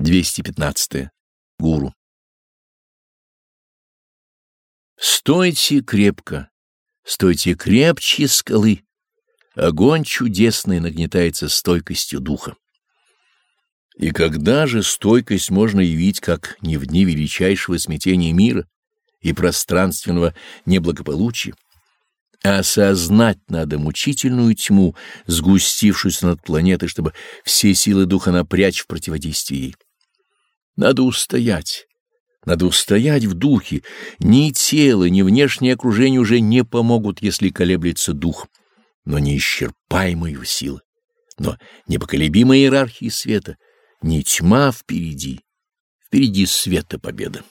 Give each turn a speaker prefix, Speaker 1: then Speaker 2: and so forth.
Speaker 1: 215. -е. Гуру. Стойте крепко, стойте крепче скалы. Огонь чудесный нагнетается стойкостью духа. И когда же стойкость можно явить, как не в дни величайшего смятения мира и пространственного неблагополучия? Осознать надо мучительную тьму, сгустившуюся над планетой, чтобы все силы духа напрячь в противодействии ей. Надо устоять. Надо устоять в духе. Ни тело, ни внешнее окружение уже не помогут, если колеблется дух, но неисчерпаемые силы, но непоколебимая иерархия света, не тьма впереди, впереди света победа.